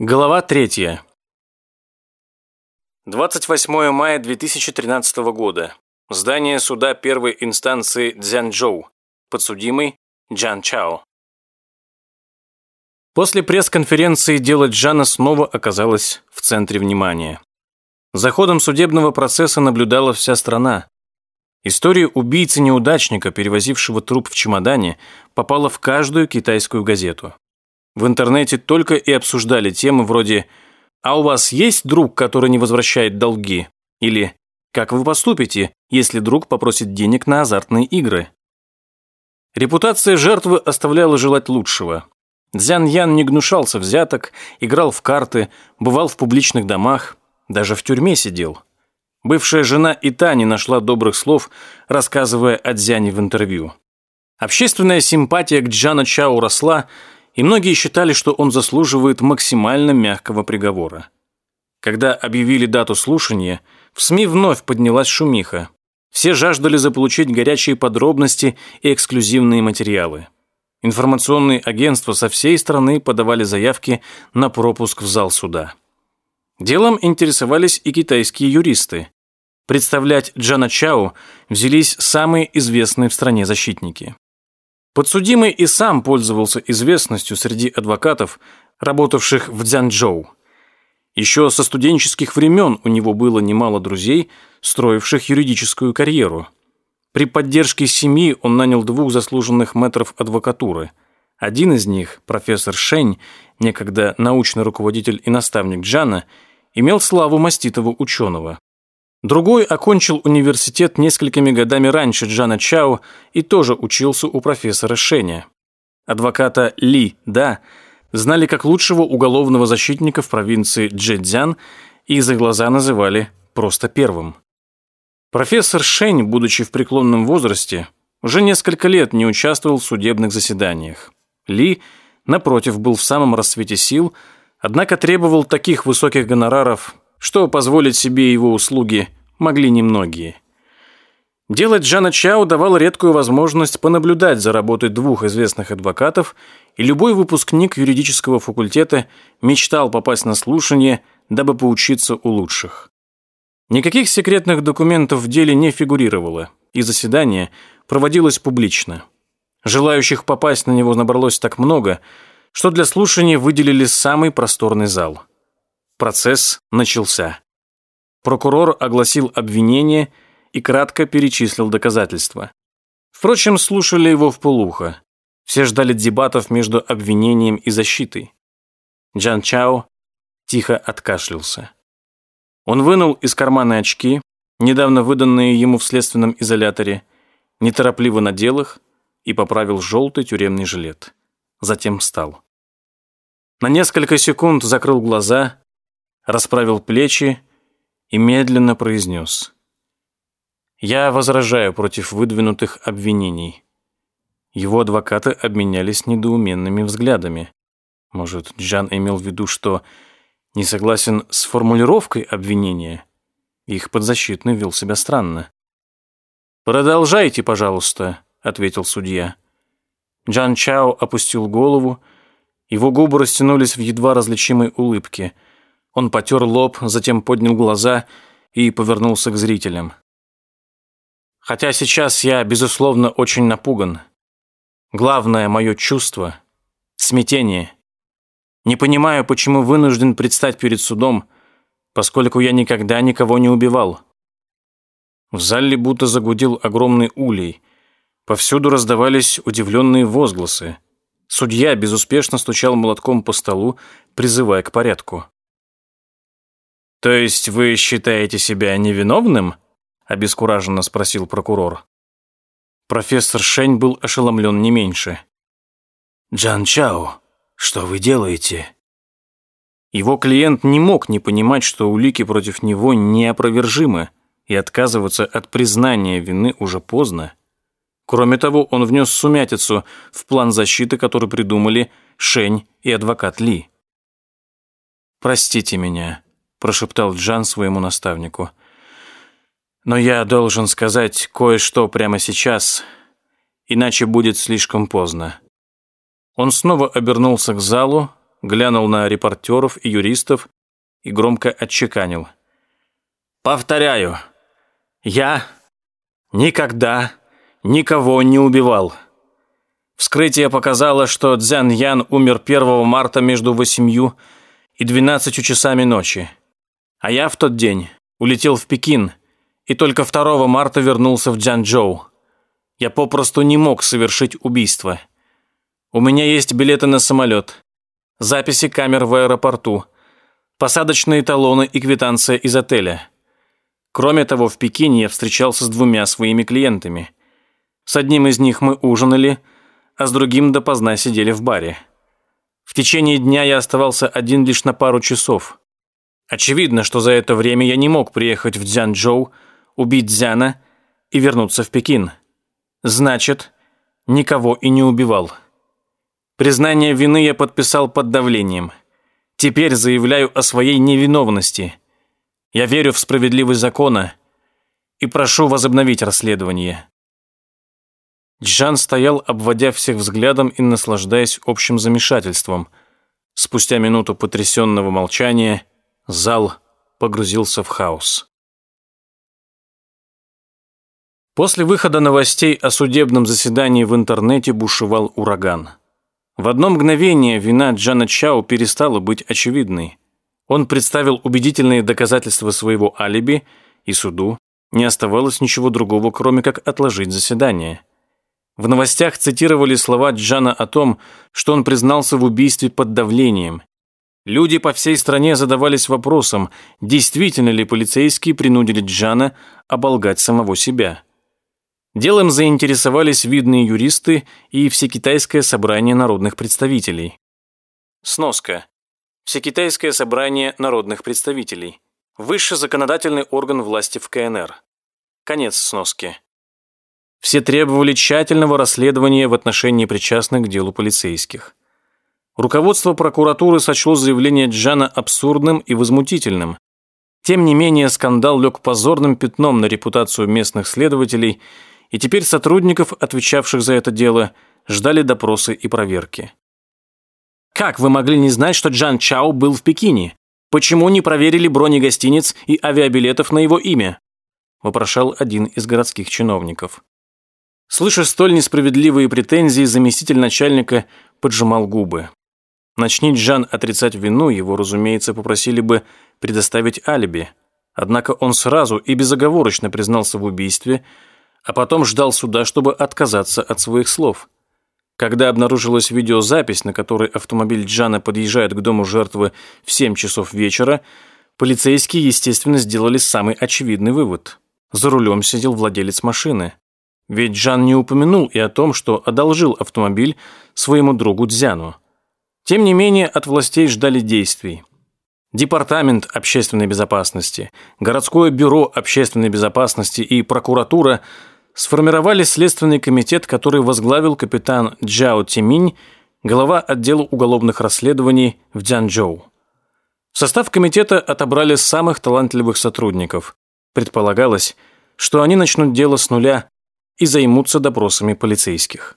Глава третья. 28 мая 2013 года. Здание суда первой инстанции Цзянчжоу. Подсудимый Джан Чао. После пресс-конференции дело Джана снова оказалось в центре внимания. За ходом судебного процесса наблюдала вся страна. История убийцы-неудачника, перевозившего труп в чемодане, попала в каждую китайскую газету. В интернете только и обсуждали темы вроде «А у вас есть друг, который не возвращает долги?» или «Как вы поступите, если друг попросит денег на азартные игры?» Репутация жертвы оставляла желать лучшего. Дзян Ян не гнушался взяток, играл в карты, бывал в публичных домах, даже в тюрьме сидел. Бывшая жена и та не нашла добрых слов, рассказывая о Дзяне в интервью. Общественная симпатия к Джану Чао росла, и многие считали, что он заслуживает максимально мягкого приговора. Когда объявили дату слушания, в СМИ вновь поднялась шумиха. Все жаждали заполучить горячие подробности и эксклюзивные материалы. Информационные агентства со всей страны подавали заявки на пропуск в зал суда. Делом интересовались и китайские юристы. Представлять Джана Чао взялись самые известные в стране защитники. Подсудимый и сам пользовался известностью среди адвокатов, работавших в Цзянчжоу. Еще со студенческих времен у него было немало друзей, строивших юридическую карьеру. При поддержке семьи он нанял двух заслуженных метров адвокатуры. Один из них, профессор Шень, некогда научный руководитель и наставник Джана, имел славу маститого ученого. Другой окончил университет несколькими годами раньше Джана Чао и тоже учился у профессора Шеня. Адвоката Ли Да знали как лучшего уголовного защитника в провинции Джэцзян и за глаза называли просто первым. Профессор Шень, будучи в преклонном возрасте, уже несколько лет не участвовал в судебных заседаниях. Ли, напротив, был в самом расцвете сил, однако требовал таких высоких гонораров, что позволить себе его услуги могли немногие. Делать Джана Чао давал редкую возможность понаблюдать за работой двух известных адвокатов, и любой выпускник юридического факультета мечтал попасть на слушание, дабы поучиться у лучших. Никаких секретных документов в деле не фигурировало, и заседание проводилось публично. Желающих попасть на него набралось так много, что для слушания выделили самый просторный зал. Процесс начался. Прокурор огласил обвинение и кратко перечислил доказательства. Впрочем, слушали его вполуха. Все ждали дебатов между обвинением и защитой. Джан Чао тихо откашлялся. Он вынул из кармана очки, недавно выданные ему в следственном изоляторе, неторопливо надел их и поправил желтый тюремный жилет. Затем встал. На несколько секунд закрыл глаза расправил плечи и медленно произнес. «Я возражаю против выдвинутых обвинений». Его адвокаты обменялись недоуменными взглядами. Может, Джан имел в виду, что не согласен с формулировкой обвинения? Их подзащитный вел себя странно. «Продолжайте, пожалуйста», — ответил судья. Джан Чао опустил голову, его губы растянулись в едва различимой улыбке — он потер лоб, затем поднял глаза и повернулся к зрителям. Хотя сейчас я, безусловно, очень напуган. Главное мое чувство — смятение. Не понимаю, почему вынужден предстать перед судом, поскольку я никогда никого не убивал. В зале будто загудел огромный улей. Повсюду раздавались удивленные возгласы. Судья безуспешно стучал молотком по столу, призывая к порядку. «То есть вы считаете себя невиновным?» – обескураженно спросил прокурор. Профессор Шень был ошеломлен не меньше. «Джан Чао, что вы делаете?» Его клиент не мог не понимать, что улики против него неопровержимы, и отказываться от признания вины уже поздно. Кроме того, он внес сумятицу в план защиты, который придумали Шень и адвокат Ли. «Простите меня», прошептал Джан своему наставнику. Но я должен сказать кое-что прямо сейчас, иначе будет слишком поздно. Он снова обернулся к залу, глянул на репортеров и юристов и громко отчеканил. «Повторяю, я никогда никого не убивал». Вскрытие показало, что Цзян Ян умер 1 марта между 8 и 12 часами ночи. А я в тот день улетел в Пекин и только 2 марта вернулся в Джанчжоу. Я попросту не мог совершить убийство. У меня есть билеты на самолет, записи камер в аэропорту, посадочные талоны и квитанция из отеля. Кроме того, в Пекине я встречался с двумя своими клиентами. С одним из них мы ужинали, а с другим допоздна сидели в баре. В течение дня я оставался один лишь на пару часов. Очевидно, что за это время я не мог приехать в Цзянчжоу, убить Дзяна и вернуться в Пекин. Значит, никого и не убивал. Признание вины я подписал под давлением. Теперь заявляю о своей невиновности. Я верю в справедливость закона и прошу возобновить расследование. Джан стоял, обводя всех взглядом и наслаждаясь общим замешательством. Спустя минуту потрясенного молчания зал погрузился в хаос. После выхода новостей о судебном заседании в интернете бушевал ураган. В одно мгновение вина Джана Чао перестала быть очевидной. Он представил убедительные доказательства своего алиби, и суду не оставалось ничего другого, кроме как отложить заседание. В новостях цитировали слова Джана о том, что он признался в убийстве под давлением. Люди по всей стране задавались вопросом, действительно ли полицейские принудили Джана оболгать самого себя. Делом заинтересовались видные юристы и Всекитайское собрание народных представителей. Сноска. Всекитайское собрание народных представителей. Высший законодательный орган власти в КНР. Конец сноски. Все требовали тщательного расследования в отношении причастных к делу полицейских. Руководство прокуратуры сочло заявление Джана абсурдным и возмутительным. Тем не менее, скандал лег позорным пятном на репутацию местных следователей – и теперь сотрудников, отвечавших за это дело, ждали допросы и проверки. «Как вы могли не знать, что Джан Чао был в Пекине? Почему не проверили брони гостиниц и авиабилетов на его имя?» вопрошал один из городских чиновников. Слыша столь несправедливые претензии, заместитель начальника поджимал губы. Начни Джан отрицать вину, его, разумеется, попросили бы предоставить алиби. Однако он сразу и безоговорочно признался в убийстве, а потом ждал суда, чтобы отказаться от своих слов. Когда обнаружилась видеозапись, на которой автомобиль Джана подъезжает к дому жертвы в 7 часов вечера, полицейские, естественно, сделали самый очевидный вывод. За рулем сидел владелец машины. Ведь Джан не упомянул и о том, что одолжил автомобиль своему другу Дзяну. Тем не менее, от властей ждали действий. Департамент общественной безопасности, городское бюро общественной безопасности и прокуратура сформировали следственный комитет, который возглавил капитан Джао Тиминь, глава отдела уголовных расследований в Дзянчжоу. В состав комитета отобрали самых талантливых сотрудников. Предполагалось, что они начнут дело с нуля и займутся допросами полицейских.